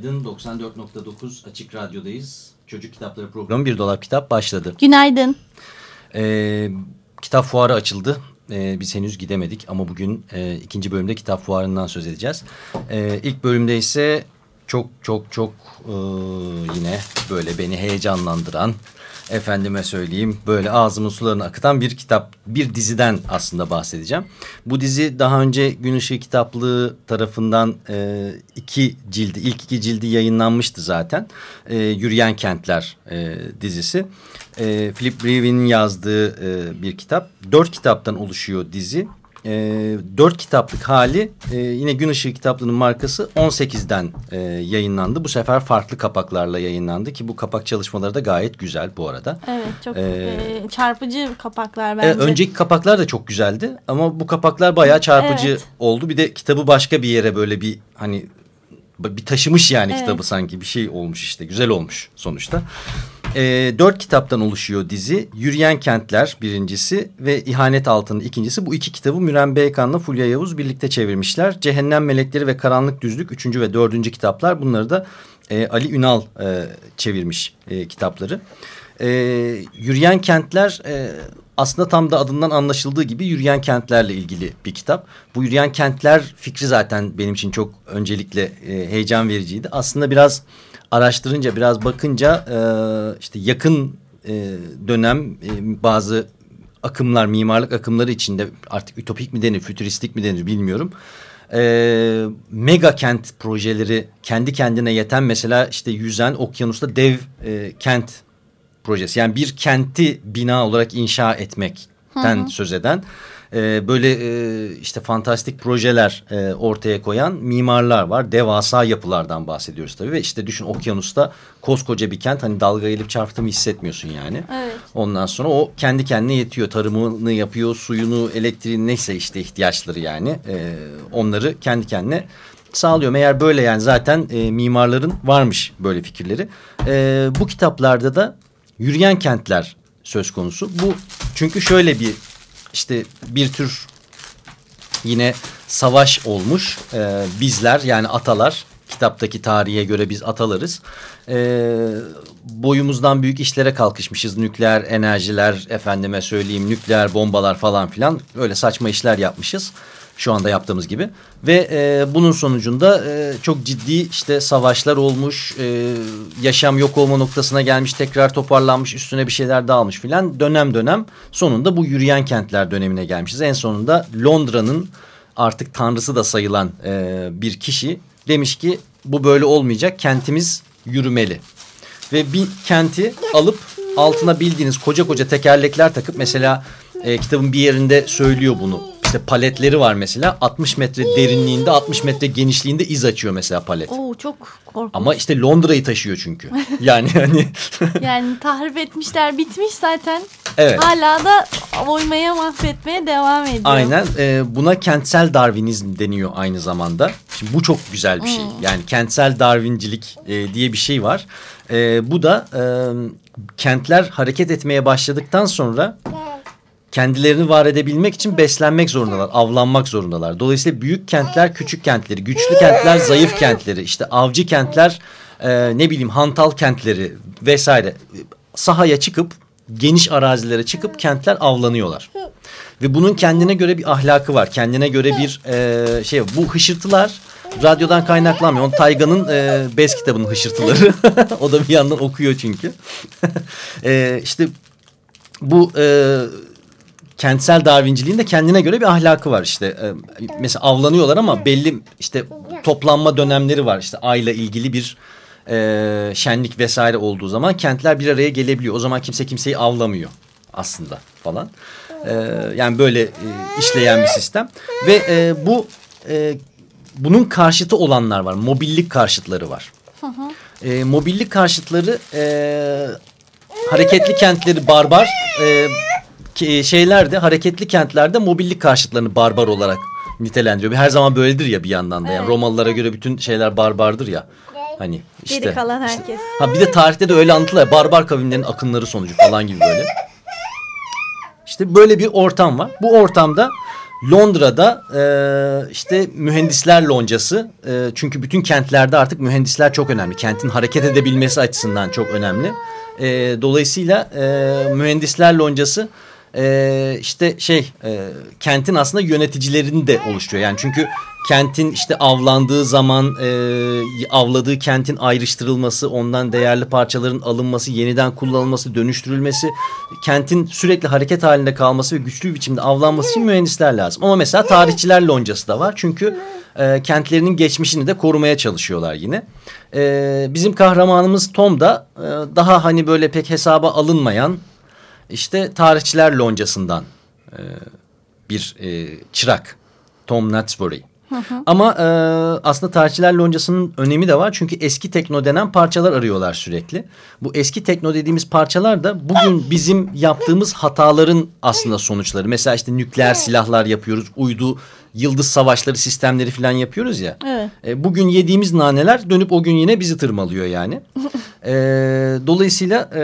Günaydın 94.9 Açık Radyo'dayız. Çocuk Kitapları programı Bir Dolap Kitap başladı. Günaydın. Ee, kitap fuarı açıldı. Ee, biz henüz gidemedik ama bugün e, ikinci bölümde kitap fuarından söz edeceğiz. Ee, ilk bölümde ise çok çok çok e, yine böyle beni heyecanlandıran efendime söyleyeyim böyle ağzımın sularını akıtan bir kitap, bir diziden aslında bahsedeceğim. Bu dizi daha önce Gün Kitaplığı tarafından e, iki cildi, ilk iki cildi yayınlanmıştı zaten. E, Yürüyen Kentler e, dizisi. E, Philip Reeve'in yazdığı e, bir kitap. Dört kitaptan oluşuyor dizi e, 4 kitaplık hali e, yine Gün Işığı kitaplığının markası 18'den e, yayınlandı. Bu sefer farklı kapaklarla yayınlandı ki bu kapak çalışmaları da gayet güzel bu arada. Evet çok Ee, e, çarpıcı kapaklar E, bence. önceki kapaklar da çok güzeldi ama bu kapaklar bayağı çarpıcı Evet. oldu. Bir de kitabı başka bir yere böyle bir hani bir taşımış yani Evet. kitabı sanki bir şey olmuş işte güzel olmuş sonuçta. E, dört kitaptan oluşuyor dizi. Yürüyen Kentler birincisi ve İhanet Altını ikincisi. Bu iki kitabı Müren Beykan'la Fulya Yavuz birlikte çevirmişler. Cehennem Melekleri ve Karanlık Düzlük üçüncü ve dördüncü kitaplar. Bunları da e, Ali Ünal e, çevirmiş e, kitapları. E, Yürüyen Kentler e, aslında tam da adından anlaşıldığı gibi yürüyen kentlerle ilgili bir kitap. Bu yürüyen kentler fikri zaten benim için çok öncelikle e, heyecan vericiydi. Aslında biraz araştırınca biraz bakınca e, işte yakın e, dönem e, bazı akımlar mimarlık akımları içinde artık ütopik mi denir fütüristik mi denir bilmiyorum. E, mega kent projeleri kendi kendine yeten mesela işte yüzen okyanusta dev e, kent projesi. Yani bir kenti bina olarak inşa etmekten söz eden e, böyle e, işte fantastik projeler e, ortaya koyan mimarlar var. Devasa yapılardan bahsediyoruz tabii ve işte düşün okyanusta koskoca bir kent hani dalga gelip çarptığımı hissetmiyorsun yani. Evet. Ondan sonra o kendi kendine yetiyor. Tarımını yapıyor, suyunu, elektriğini neyse işte ihtiyaçları yani. E, onları kendi kendine sağlıyor. Eğer böyle yani zaten e, mimarların varmış böyle fikirleri. E, bu kitaplarda da yürüyen kentler söz konusu. Bu çünkü şöyle bir işte bir tür yine savaş olmuş. E, bizler yani atalar kitaptaki tarihe göre biz atalarız. E, boyumuzdan büyük işlere kalkışmışız. Nükleer enerjiler efendime söyleyeyim nükleer bombalar falan filan öyle saçma işler yapmışız. Şu anda yaptığımız gibi ve e, bunun sonucunda e, çok ciddi işte savaşlar olmuş, e, yaşam yok olma noktasına gelmiş, tekrar toparlanmış, üstüne bir şeyler dağılmış filan. Dönem dönem sonunda bu yürüyen kentler dönemine gelmişiz. En sonunda Londra'nın artık tanrısı da sayılan e, bir kişi demiş ki bu böyle olmayacak, kentimiz yürümeli. Ve bir kenti alıp altına bildiğiniz koca koca tekerlekler takıp mesela e, kitabın bir yerinde söylüyor bunu. İşte paletleri var mesela 60 metre derinliğinde 60 metre genişliğinde iz açıyor mesela palet. Oo çok korkunç. Ama işte Londra'yı taşıyor çünkü. Yani hani Yani tahrip etmişler bitmiş zaten. evet. Hala da oymaya mahvetmeye devam ediyor. Aynen e, buna kentsel Darwinizm deniyor aynı zamanda. Şimdi bu çok güzel bir şey. Yani kentsel Darwincilik e, diye bir şey var. E, bu da e, kentler hareket etmeye başladıktan sonra kendilerini var edebilmek için beslenmek zorundalar, avlanmak zorundalar. Dolayısıyla büyük kentler küçük kentleri, güçlü kentler zayıf kentleri, işte avcı kentler e, ne bileyim hantal kentleri vesaire sahaya çıkıp geniş arazilere çıkıp kentler avlanıyorlar. Ve bunun kendine göre bir ahlakı var. Kendine göre bir e, şey. Bu hışırtılar radyodan kaynaklanmıyor. Onun Tayga'nın e, bez kitabının hışırtıları. o da bir yandan okuyor çünkü. e, işte bu e, kentsel Darwinciliğin de kendine göre bir ahlakı var işte. E, mesela avlanıyorlar ama belli işte toplanma dönemleri var. İşte ayla ilgili bir e, şenlik vesaire olduğu zaman kentler bir araya gelebiliyor. O zaman kimse kimseyi avlamıyor aslında falan. E, yani böyle e, işleyen bir sistem. Ve e, bu e, bunun karşıtı olanlar var. Mobillik karşıtları var. E, mobillik karşıtları e, hareketli kentleri barbar e, ki- şeyler de hareketli kentlerde mobillik karşıtlarını barbar olarak nitelendiriyor. Her zaman böyledir ya bir yandan da. Yani Evet. Romalılara göre bütün şeyler barbardır ya. Hani işte. Geri kalan herkes. Ha bir de tarihte de öyle anlatılıyor. ya, Barbar kavimlerin akınları sonucu falan gibi böyle. İşte böyle bir ortam var. Bu ortamda Londra'da e, işte mühendisler loncası. E, çünkü bütün kentlerde artık mühendisler çok önemli. Kentin hareket edebilmesi açısından çok önemli. E, dolayısıyla e, mühendisler loncası e, işte şey e, kentin aslında yöneticilerini de oluşturuyor. Yani çünkü kentin işte avlandığı zaman e, avladığı kentin ayrıştırılması, ondan değerli parçaların alınması, yeniden kullanılması, dönüştürülmesi, kentin sürekli hareket halinde kalması ve güçlü bir biçimde avlanması için mühendisler lazım. Ama mesela tarihçiler loncası da var. Çünkü e, kentlerinin geçmişini de korumaya çalışıyorlar yine. E, bizim kahramanımız Tom da e, daha hani böyle pek hesaba alınmayan işte tarihçiler loncasından e, bir e, çırak. Tom Knatsbury. Ama e, aslında tarihçiler loncasının önemi de var. Çünkü eski tekno denen parçalar arıyorlar sürekli. Bu eski tekno dediğimiz parçalar da bugün bizim yaptığımız hataların aslında sonuçları. Mesela işte nükleer silahlar yapıyoruz. Uydu, yıldız savaşları sistemleri falan yapıyoruz ya. Evet. E, bugün yediğimiz naneler dönüp o gün yine bizi tırmalıyor yani. E, dolayısıyla e,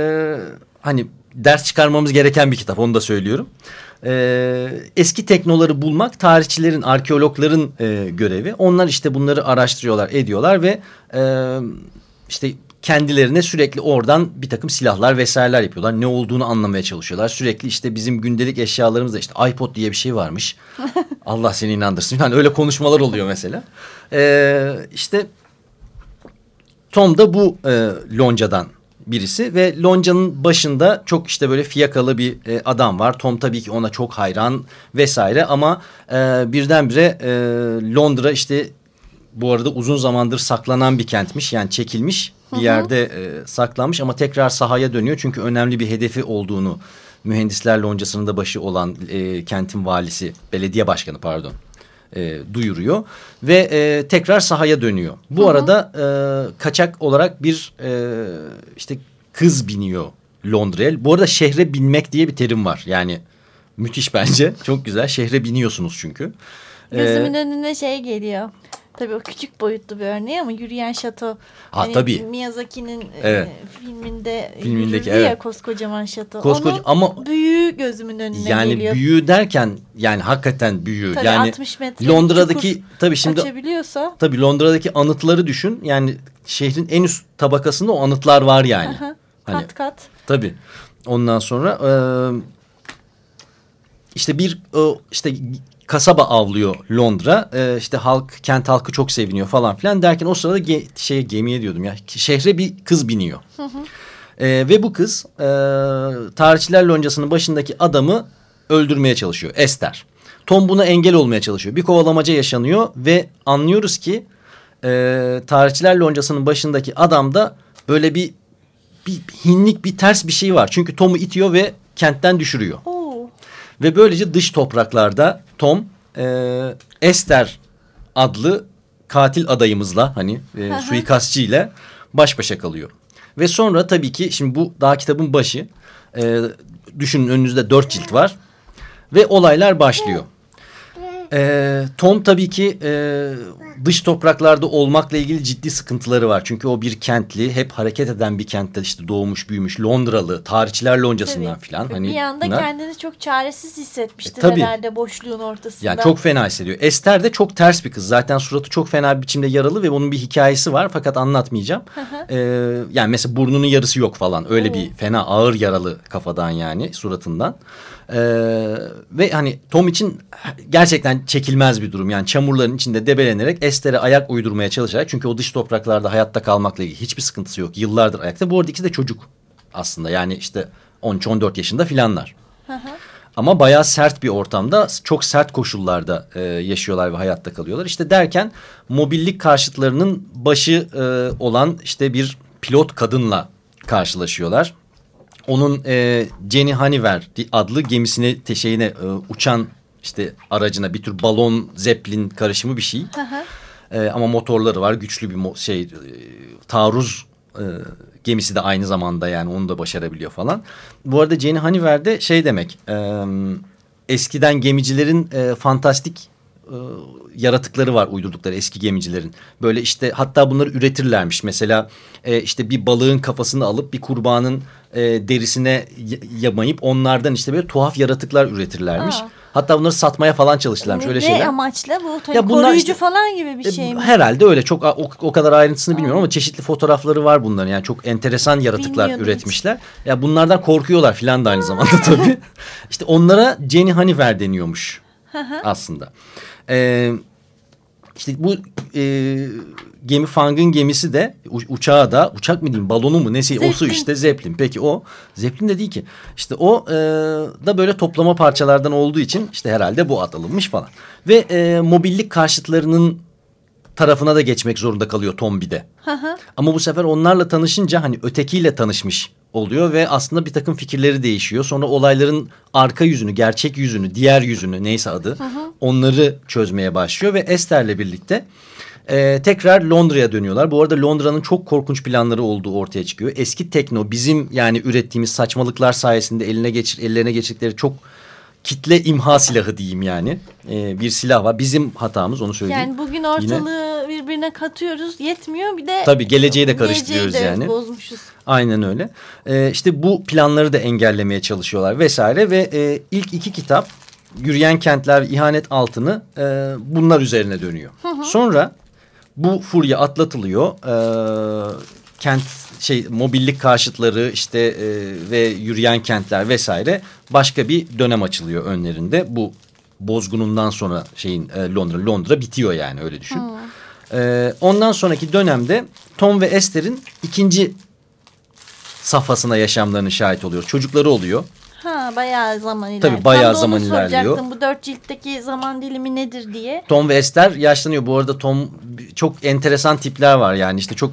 hani ders çıkarmamız gereken bir kitap onu da söylüyorum. E, eski teknoları bulmak tarihçilerin, arkeologların e, görevi. Onlar işte bunları araştırıyorlar, ediyorlar ve e, işte kendilerine sürekli oradan bir takım silahlar vesaireler yapıyorlar. Ne olduğunu anlamaya çalışıyorlar. Sürekli işte bizim gündelik eşyalarımızda işte iPod diye bir şey varmış. Allah seni inandırsın. Yani öyle konuşmalar oluyor mesela. Ee, işte Tom da bu e, loncadan birisi ve loncanın başında çok işte böyle fiyakalı bir e, adam var. Tom tabii ki ona çok hayran vesaire ama e, birdenbire e, Londra işte bu arada uzun zamandır saklanan bir kentmiş. Yani çekilmiş bir yerde e, saklanmış ama tekrar sahaya dönüyor. Çünkü önemli bir hedefi olduğunu mühendisler loncasının da başı olan e, kentin valisi belediye başkanı pardon e, duyuruyor ve e, tekrar sahaya dönüyor. Bu arada e, kaçak olarak bir e, işte kız biniyor Londra'ya. Bu arada şehre binmek diye bir terim var yani müthiş bence çok güzel şehre biniyorsunuz çünkü. E, Gözümün önüne şey geliyor. Tabii o küçük boyutlu bir örneği ama yürüyen şato. Ha, tabii. Miyazaki'nin Evet. e, filminde Filmindeki, yürüdü ya evet. koskocaman şato. Koskoca- Onun ama- büyüğü gözümün önüne yani geliyor. büyüğü derken yani hakikaten büyüğü. Tabii yani 60 metre Londra'daki tabii şimdi Açabiliyorsa. tabii Londra'daki anıtları düşün. Yani şehrin en üst tabakasında o anıtlar var yani. Aha, Hani- kat kat. Tabii. Ondan sonra e, işte bir e, işte kasaba avlıyor Londra. E, işte halk kent halkı çok seviniyor falan filan derken o sırada ge, şeye gemiye diyordum ya şehre bir kız biniyor. E, ve bu kız e, tarihçiler loncasının başındaki adamı öldürmeye çalışıyor Esther. Tom buna engel olmaya çalışıyor. Bir kovalamaca yaşanıyor ve anlıyoruz ki e, tarihçiler loncasının başındaki adamda böyle bir bir hinlik bir ters bir şey var. Çünkü Tom'u itiyor ve kentten düşürüyor. Oo. Ve böylece dış topraklarda Tom e, Esther adlı katil adayımızla hani e, suikastçı ile baş başa kalıyor. Ve sonra tabii ki şimdi bu daha kitabın başı. E, düşünün önünüzde dört cilt var. Ve olaylar başlıyor. E, Tom tabii ki e, dış topraklarda olmakla ilgili ciddi sıkıntıları var. Çünkü o bir kentli, hep hareket eden bir kentte işte doğmuş, büyümüş, Londralı, tarihçiler loncasından filan. Hani bir yanda bunlar- kendini çok çaresiz hissetmiştir E, tabii. herhalde boşluğun ortasında. Yani çok fena hissediyor. Esther de çok ters bir kız. Zaten suratı çok fena bir biçimde yaralı ve bunun bir hikayesi var fakat anlatmayacağım. Ee, yani mesela burnunun yarısı yok falan. Öyle bir fena ağır yaralı kafadan yani suratından. Ee, ve hani Tom için gerçekten çekilmez bir durum. Yani çamurların içinde debelenerek Esther'e ayak uydurmaya çalışarak. Çünkü o dış topraklarda hayatta kalmakla ilgili hiçbir sıkıntısı yok. Yıllardır ayakta. Bu arada ikisi de çocuk aslında. Yani işte 13-14 yaşında filanlar. Ama bayağı sert bir ortamda, çok sert koşullarda e, yaşıyorlar ve hayatta kalıyorlar. İşte derken mobillik karşıtlarının başı e, olan işte bir pilot kadınla karşılaşıyorlar. Onun e, Jenny Haniver adlı gemisine, teşeğine e, uçan işte aracına bir tür balon zeppelin karışımı bir şey. E, ama motorları var. Güçlü bir şey e, taarruz e, gemisi de aynı zamanda yani onu da başarabiliyor falan. Bu arada Jenny Haniver de şey demek e, eskiden gemicilerin e, fantastik e, yaratıkları var uydurdukları eski gemicilerin. Böyle işte hatta bunları üretirlermiş. Mesela e, işte bir balığın kafasını alıp bir kurbanın e, derisine yamayıp onlardan işte böyle tuhaf yaratıklar üretirlermiş. Aa. Hatta bunları satmaya falan çalıştılarmış ne, öyle şeyler. Ne amaçla bu? Ya koruyucu işte, falan gibi bir şey mi? Herhalde öyle çok o, o kadar ayrıntısını Aa. bilmiyorum ama çeşitli fotoğrafları var bunların. Yani çok enteresan yaratıklar üretmişler. Hiç. Ya bunlardan korkuyorlar filan da aynı zamanda tabii. işte onlara Jenny Haniver deniyormuş aslında. Ee, işte bu e, gemi Fang'ın gemisi de uçağı da uçak mı diyeyim balonu mu nesi o su işte Zeppelin. Peki o Zeppelin de değil ki. İşte o e, da böyle toplama parçalardan olduğu için işte herhalde bu ad alınmış falan. Ve e, mobillik karşıtlarının tarafına da geçmek zorunda kalıyor Tombi'de. Ama bu sefer onlarla tanışınca hani ötekiyle tanışmış oluyor ve aslında bir takım fikirleri değişiyor. Sonra olayların arka yüzünü, gerçek yüzünü, diğer yüzünü neyse adı hı hı. onları çözmeye başlıyor ve Esther'le birlikte e, tekrar Londra'ya dönüyorlar. Bu arada Londra'nın çok korkunç planları olduğu ortaya çıkıyor. Eski tekno bizim yani ürettiğimiz saçmalıklar sayesinde eline geçir, ellerine geçirdikleri çok kitle imha silahı diyeyim yani. Ee, bir silah var. Bizim hatamız onu söyleyeyim. Yani bugün ortalığı Yine, birbirine katıyoruz yetmiyor bir de. Tabii geleceği de karıştırıyoruz geleceği de yani. bozmuşuz. Aynen öyle. Ee, işte bu planları da engellemeye çalışıyorlar vesaire ve e, ilk iki kitap Yürüyen Kentler İhanet Altını e, bunlar üzerine dönüyor. Hı hı. Sonra bu furya atlatılıyor. E, kent şey mobillik karşıtları işte e, ve yürüyen kentler vesaire başka bir dönem açılıyor önlerinde. Bu bozgunundan sonra şeyin e, Londra Londra bitiyor yani öyle düşün. Hmm. E, ondan sonraki dönemde Tom ve Esther'in ikinci safhasına yaşamlarını şahit oluyor. Çocukları oluyor. Ha bayağı zaman ilerliyor. Tabii bayağı Tam zaman ilerliyor. Bu dört ciltteki zaman dilimi nedir diye. Tom ve Esther yaşlanıyor. Bu arada Tom çok enteresan tipler var yani işte çok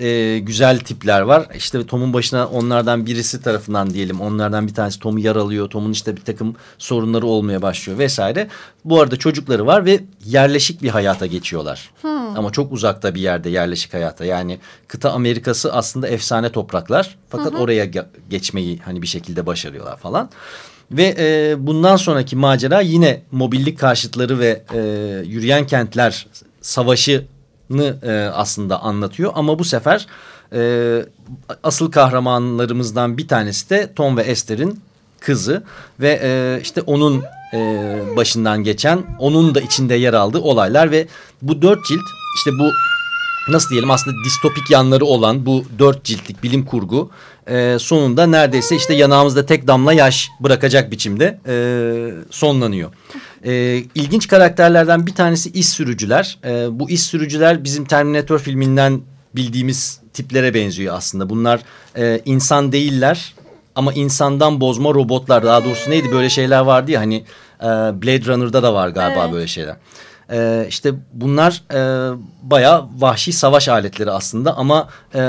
e, güzel tipler var. İşte Tom'un başına onlardan birisi tarafından diyelim onlardan bir tanesi Tom'u yaralıyor. Tom'un işte bir takım sorunları olmaya başlıyor vesaire. Bu arada çocukları var ve yerleşik bir hayata geçiyorlar. Hmm. Ama çok uzakta bir yerde yerleşik hayata. Yani kıta Amerika'sı aslında efsane topraklar. Fakat hı oraya geçmeyi hani bir şekilde başarıyorlar falan. Ve e, bundan sonraki macera yine mobillik karşıtları ve e, yürüyen kentler savaşı e, aslında anlatıyor. Ama bu sefer e, asıl kahramanlarımızdan bir tanesi de Tom ve Esther'in kızı ve e, işte onun e, başından geçen onun da içinde yer aldığı olaylar ve bu dört cilt işte bu nasıl diyelim aslında distopik yanları olan bu dört ciltlik bilim kurgu e, sonunda neredeyse işte yanağımızda tek damla yaş bırakacak biçimde e, sonlanıyor. E, ilginç karakterlerden bir tanesi iş sürücüler. E, bu iş sürücüler bizim Terminator filminden bildiğimiz tiplere benziyor aslında. Bunlar e, insan değiller ama insandan bozma robotlar. Daha doğrusu neydi böyle şeyler vardı ya hani e, Blade Runner'da da var galiba evet. böyle şeyler. E, işte bunlar e, bayağı vahşi savaş aletleri aslında ama e,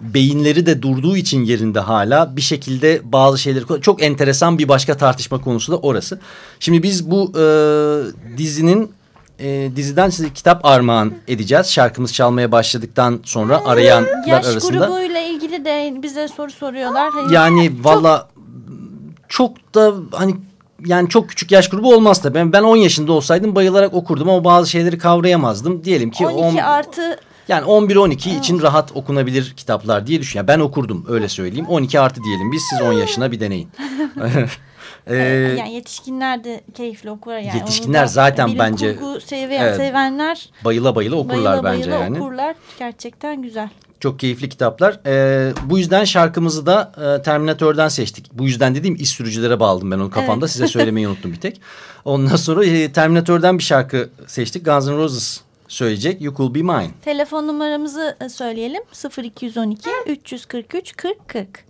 beyinleri de durduğu için yerinde hala bir şekilde bazı şeyleri çok enteresan bir başka tartışma konusu da orası. Şimdi biz bu e, dizinin e, diziden size kitap armağan edeceğiz. Şarkımız çalmaya başladıktan sonra arayanlar Yaş arasında. Yaş grubuyla ilgili de bize soru soruyorlar. Hani yani valla çok da hani yani çok küçük yaş grubu olmaz da ben ben 10 yaşında olsaydım bayılarak okurdum ama bazı şeyleri kavrayamazdım. Diyelim ki 12 10, artı yani 11-12 için rahat okunabilir kitaplar diye düşünüyorum. Ben okurdum öyle söyleyeyim. 12 artı diyelim biz siz 10 yaşına bir deneyin. ee, yani yetişkinler de keyifli okur. Yani yetişkinler zaten bilim bence. Kurgu seviyen, evet, sevenler. Bayıla bayıla okurlar bayıla bence bayıla yani. okurlar. Gerçekten güzel. Çok keyifli kitaplar. Ee, bu yüzden şarkımızı da e, Terminatör'den seçtik. Bu yüzden dediğim iş sürücülere bağladım ben onu kafamda. Evet. Size söylemeyi unuttum bir tek. Ondan sonra e, Terminatör'den bir şarkı seçtik. Guns N' Roses söyleyecek You Could Be Mine. Telefon numaramızı e, söyleyelim 0212 343 40 40.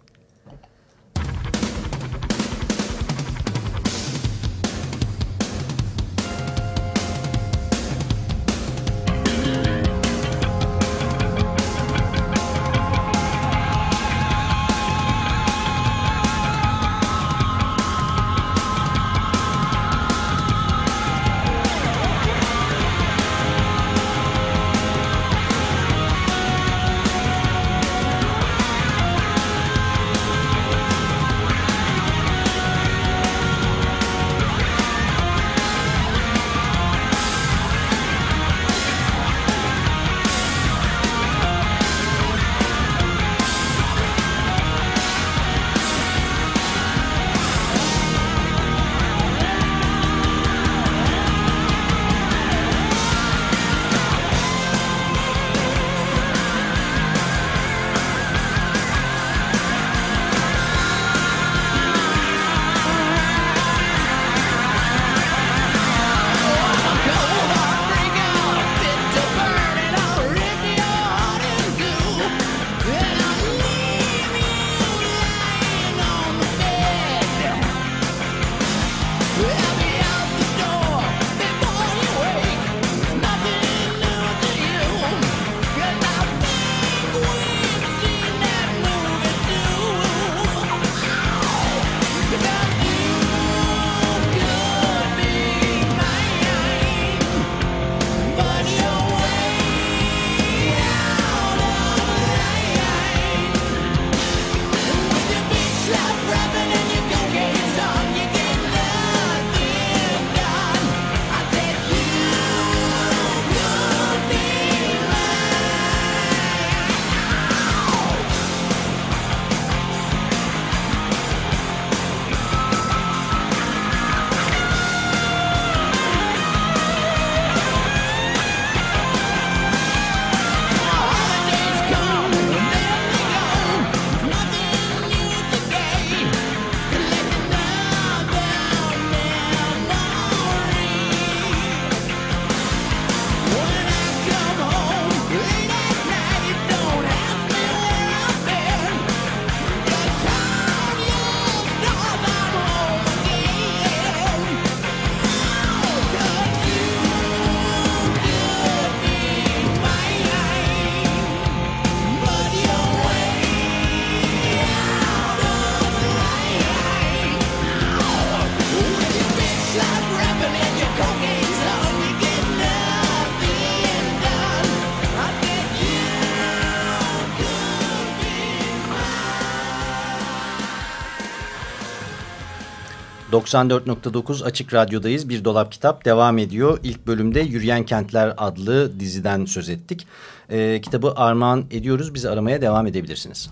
94.9 Açık Radyo'dayız. Bir Dolap Kitap devam ediyor. İlk bölümde Yürüyen Kentler adlı diziden söz ettik. Ee, kitabı armağan ediyoruz. Bizi aramaya devam edebilirsiniz.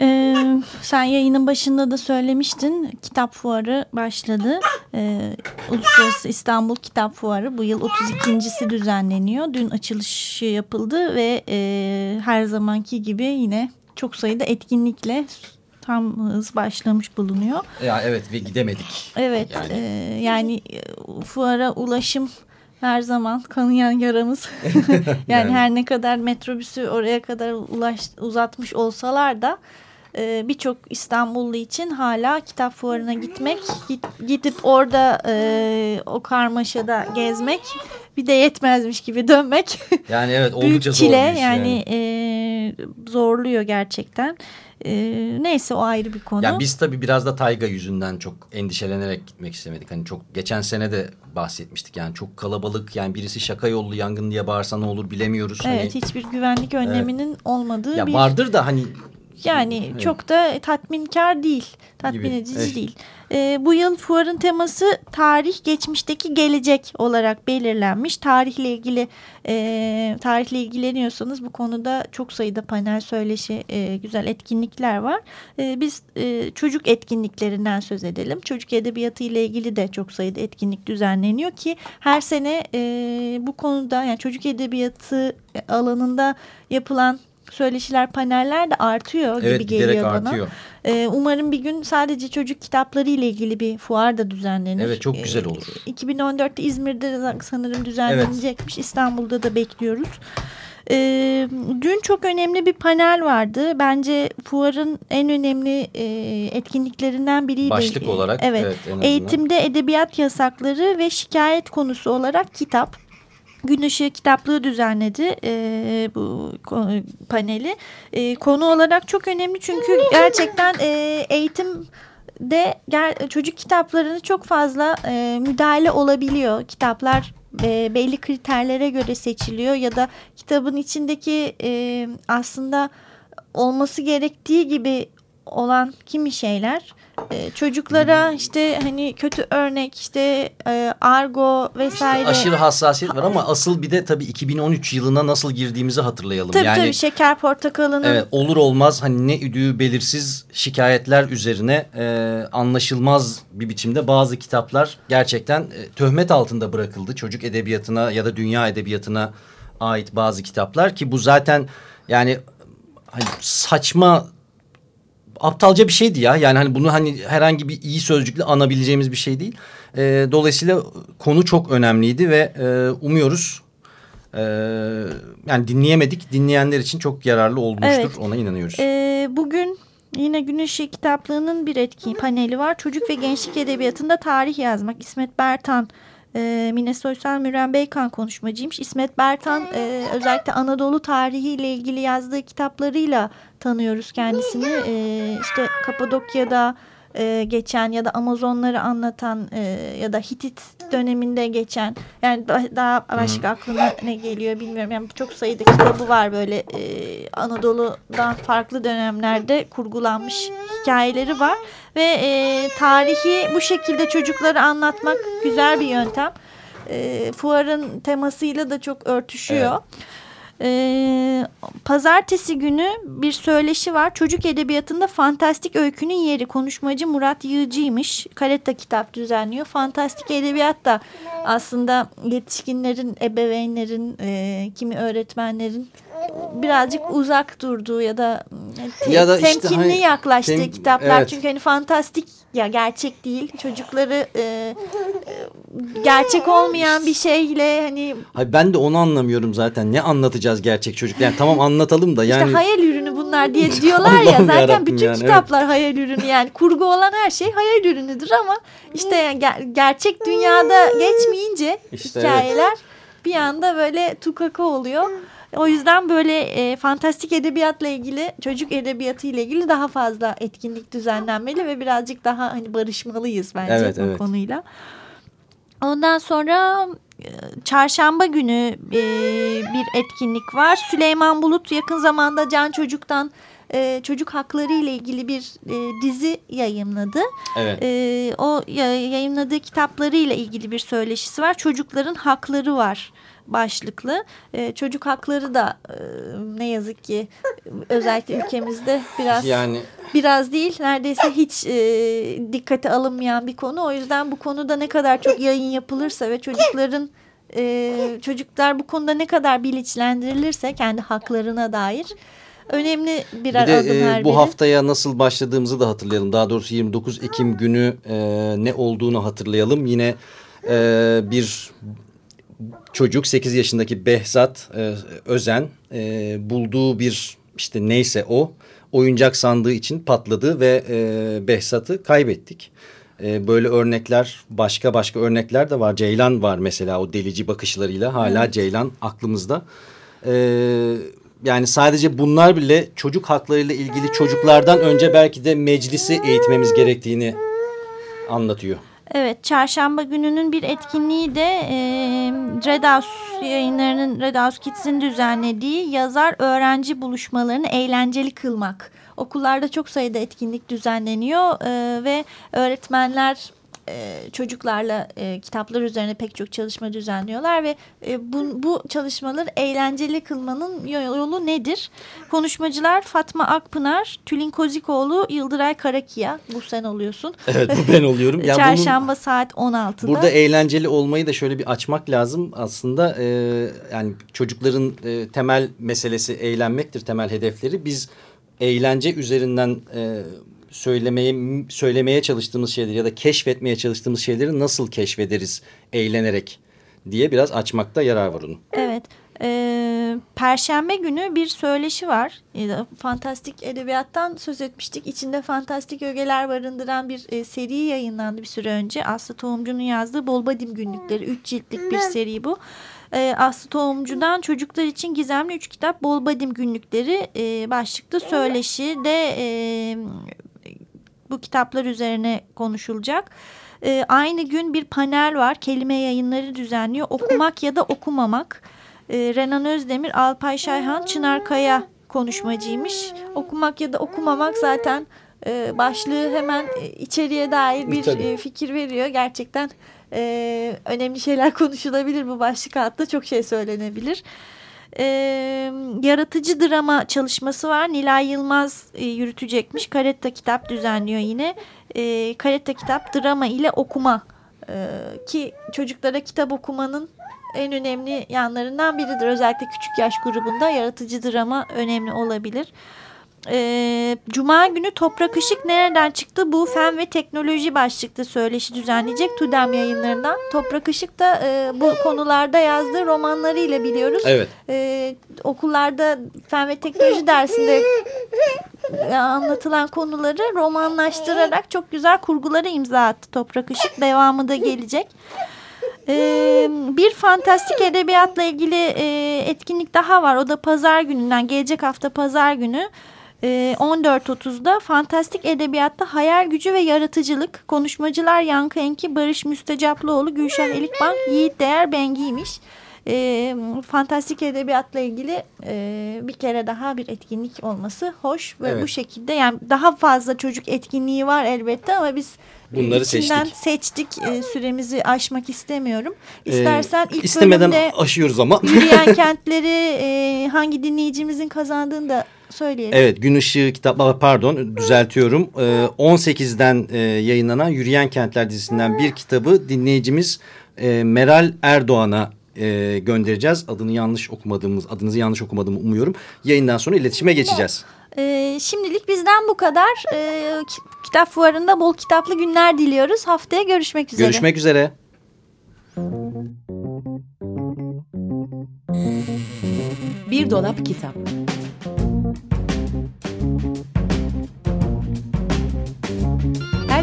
Ee, sen yayının başında da söylemiştin. Kitap fuarı başladı. Ee, Uluslararası İstanbul Kitap Fuarı bu yıl 32.si düzenleniyor. Dün açılışı yapıldı ve e, her zamanki gibi yine çok sayıda etkinlikle tam hız başlamış bulunuyor. Ya evet ve gidemedik. Evet yani, e, yani fuara ulaşım her zaman kanayan yaramız. yani, yani her ne kadar metrobüsü oraya kadar ulaş, uzatmış olsalar da e, birçok İstanbullu için hala kitap fuarına gitmek, git, gidip orada e, o karmaşada gezmek bir de yetmezmiş gibi dönmek. Yani evet oldukça Büyük çile yani, yani. E, zorluyor gerçekten. E, neyse o ayrı bir konu. Ya biz tabii biraz da Tayga yüzünden çok endişelenerek gitmek istemedik. Hani çok geçen sene de bahsetmiştik yani çok kalabalık yani birisi şaka yollu yangın diye bağırsa ne olur bilemiyoruz. Evet hani, hiçbir güvenlik önleminin evet. olmadığı ya bir... Vardır da hani yani evet. çok da tatminkar değil, tatmin Gibi. edici evet. değil. Ee, bu yıl fuarın teması tarih geçmişteki gelecek olarak belirlenmiş. Tarihle ilgili e, tarihle ilgileniyorsanız bu konuda çok sayıda panel söyleşi, e, güzel etkinlikler var. E, biz e, çocuk etkinliklerinden söz edelim. Çocuk edebiyatı ile ilgili de çok sayıda etkinlik düzenleniyor ki her sene e, bu konuda yani çocuk edebiyatı alanında yapılan söyleşiler, paneller de artıyor evet, gibi geliyor bana. Artıyor. Ee, umarım bir gün sadece çocuk kitapları ile ilgili bir fuar da düzenlenir. Evet çok güzel olur. Ee, 2014'te İzmir'de sanırım düzenlenecekmiş. Evet. İstanbul'da da bekliyoruz. Ee, dün çok önemli bir panel vardı. Bence fuarın en önemli e, etkinliklerinden biriydi. Başlık olarak. Evet. evet Eğitimde edebiyat yasakları ve şikayet konusu olarak kitap. Gün Işığı kitaplığı düzenledi e, bu paneli. E, konu olarak çok önemli çünkü gerçekten e, eğitim de çocuk kitaplarını çok fazla e, müdahale olabiliyor. Kitaplar e, belli kriterlere göre seçiliyor ya da kitabın içindeki e, aslında olması gerektiği gibi olan kimi şeyler e, çocuklara işte hani kötü örnek işte e, argo vesaire. İşte aşırı hassasiyet var ama asıl bir de tabii 2013 yılına nasıl girdiğimizi hatırlayalım. Tabii yani, tabii şeker portakalının. Evet olur olmaz hani ne üdüğü belirsiz şikayetler üzerine e, anlaşılmaz bir biçimde bazı kitaplar gerçekten e, töhmet altında bırakıldı. Çocuk edebiyatına ya da dünya edebiyatına ait bazı kitaplar ki bu zaten yani hani saçma aptalca bir şeydi ya. Yani hani bunu hani herhangi bir iyi sözcükle anabileceğimiz bir şey değil. E, dolayısıyla konu çok önemliydi ve e, umuyoruz e, yani dinleyemedik. Dinleyenler için çok yararlı olmuştur. Evet. Ona inanıyoruz. E, bugün Yine Güneş kitaplığının bir etki paneli var. Çocuk ve gençlik edebiyatında tarih yazmak. İsmet Bertan, e, Mine Soysal, Müren Beykan konuşmacıymış. İsmet Bertan e, özellikle Anadolu tarihiyle ilgili yazdığı kitaplarıyla tanıyoruz kendisini. E, işte Kapadokya'da e, geçen ya da Amazonları anlatan e, ya da Hitit döneminde geçen yani daha başka aklına ne geliyor bilmiyorum. Yani çok sayıda kitabı var böyle e, Anadolu'dan farklı dönemlerde kurgulanmış hikayeleri var ve e, tarihi bu şekilde çocuklara anlatmak güzel bir yöntem. E, fuarın temasıyla da çok örtüşüyor. Evet. Ee, pazartesi günü bir söyleşi var. Çocuk edebiyatında fantastik öykünün yeri konuşmacı Murat Yığcı'ymış. Karetta kitap düzenliyor. Fantastik edebiyat da aslında yetişkinlerin, ebeveynlerin, e, kimi öğretmenlerin birazcık uzak durduğu ya da, te ya da işte temkinli hani, yaklaştığı tem kitaplar. Evet. Çünkü hani fantastik ya gerçek değil. Çocukları e, e, gerçek olmayan bir şeyle hani Hayır, ben de onu anlamıyorum zaten. Ne anlatacağız gerçek çocuk? Yani tamam anlatalım da yani İşte hayal ürünü bunlar diye diyorlar ya. Zaten bütün yani, kitaplar evet. hayal ürünü yani. Kurgu olan her şey hayal ürünüdür ama işte yani ger gerçek dünyada geçmeyince işte hikayeler evet. bir anda böyle tukaka oluyor. O yüzden böyle e, fantastik edebiyatla ilgili, çocuk edebiyatı ile ilgili daha fazla etkinlik düzenlenmeli ve birazcık daha hani barışmalıyız bence evet, bu evet. konuyla. Ondan sonra e, çarşamba günü e, bir etkinlik var. Süleyman Bulut yakın zamanda Can Çocuk'tan e, çocuk hakları ile ilgili bir e, dizi yayınladı. Evet. E, o yayınladığı kitaplarıyla ilgili bir söyleşisi var. Çocukların hakları var başlıklı. E, çocuk hakları da e, ne yazık ki özellikle ülkemizde biraz yani biraz değil neredeyse hiç e, dikkate alınmayan bir konu. O yüzden bu konuda ne kadar çok yayın yapılırsa ve çocukların e, çocuklar bu konuda ne kadar bilinçlendirilirse kendi haklarına dair önemli birer bir de, adım her e, Bu biri. haftaya nasıl başladığımızı da hatırlayalım. Daha doğrusu 29 Ekim günü e, ne olduğunu hatırlayalım. Yine e, bir çocuk 8 yaşındaki Behzat e, Özen e, bulduğu bir işte neyse o oyuncak sandığı için patladı ve e, Behzat'ı kaybettik. E, böyle örnekler başka başka örnekler de var. Ceylan var mesela o delici bakışlarıyla hala evet. Ceylan aklımızda. E, yani sadece bunlar bile çocuk haklarıyla ilgili çocuklardan önce belki de meclisi eğitmemiz gerektiğini anlatıyor. Evet, çarşamba gününün bir etkinliği de e, Red House yayınlarının Red House Kids'in düzenlediği yazar öğrenci buluşmalarını eğlenceli kılmak. Okullarda çok sayıda etkinlik düzenleniyor e, ve öğretmenler e, çocuklarla e, kitaplar üzerine pek çok çalışma düzenliyorlar ve e, bu, bu çalışmaları eğlenceli kılmanın yolu nedir? Konuşmacılar Fatma Akpınar, Tülin Kozikoğlu, Yıldıray Karakiya. Bu sen oluyorsun. Evet bu ben oluyorum. Yani Çarşamba bunun, saat 16'da. Burada eğlenceli olmayı da şöyle bir açmak lazım. Aslında e, yani çocukların e, temel meselesi eğlenmektir, temel hedefleri. Biz eğlence üzerinden e, söylemeye söylemeye çalıştığımız şeyleri ya da keşfetmeye çalıştığımız şeyleri nasıl keşfederiz eğlenerek diye biraz açmakta yarar var onun. Evet. E, Perşembe günü bir söyleşi var. Fantastik edebiyattan söz etmiştik. İçinde fantastik ögeler barındıran bir e, seri yayınlandı bir süre önce. Aslı Tohumcu'nun yazdığı Bolbadim Günlükleri. Üç ciltlik bir seri bu. E, Aslı Tohumcu'dan çocuklar için gizemli üç kitap Bolbadim Günlükleri e, başlıklı söyleşi de e, bu kitaplar üzerine konuşulacak. E, aynı gün bir panel var. Kelime yayınları düzenliyor. Okumak ya da okumamak. E, Renan Özdemir, Alpay Şayhan, Çınar Kaya konuşmacıymış. Okumak ya da okumamak zaten e, başlığı hemen e, içeriye dair bir e, fikir veriyor. Gerçekten e, önemli şeyler konuşulabilir bu başlık altında. Çok şey söylenebilir e, yaratıcı drama çalışması var. Nilay Yılmaz e, yürütecekmiş. Karetta Kitap düzenliyor yine. E, Karetta Kitap drama ile okuma. E, ki çocuklara kitap okumanın en önemli yanlarından biridir. Özellikle küçük yaş grubunda yaratıcı drama önemli olabilir. E, Cuma günü Toprak Işık nereden çıktı? Bu fen ve teknoloji başlıklı söyleşi düzenleyecek TÜDEM yayınlarından. Toprak Işık da e, bu konularda yazdığı romanlarıyla biliyoruz. Evet. E, okullarda fen ve teknoloji dersinde e, anlatılan konuları romanlaştırarak çok güzel kurguları imza attı Toprak Işık. Devamı da gelecek. Ee, bir fantastik edebiyatla ilgili e, etkinlik daha var. O da pazar gününden gelecek hafta pazar günü. 14.30'da ee, Fantastik Edebiyatta Hayal Gücü ve Yaratıcılık Konuşmacılar Yankı Enki, Barış Müstecaplıoğlu, Gülşah Elikbank, Yiğit Değer Bengi'ymiş. E, fantastik edebiyatla ilgili e, bir kere daha bir etkinlik olması hoş ve evet. bu şekilde yani daha fazla çocuk etkinliği var elbette ama biz Bunları içinden seçtik. seçtik. E, süremizi aşmak istemiyorum. Ee, İstersen ee, ilk istemeden bölümde aşıyoruz ama. yürüyen kentleri e, hangi dinleyicimizin kazandığını da söyleyelim. Evet Gün Işığı kitapları pardon düzeltiyorum. Ee, 18'den e, yayınlanan Yürüyen Kentler dizisinden bir kitabı dinleyicimiz e, Meral Erdoğan'a e, göndereceğiz. Adını yanlış okumadığımız, adınızı yanlış okumadığımı umuyorum. Yayından sonra iletişime geçeceğiz. Ee, şimdilik bizden bu kadar. Ee, kitap fuarında bol kitaplı günler diliyoruz. Haftaya görüşmek üzere. Görüşmek üzere. Bir dolap kitap.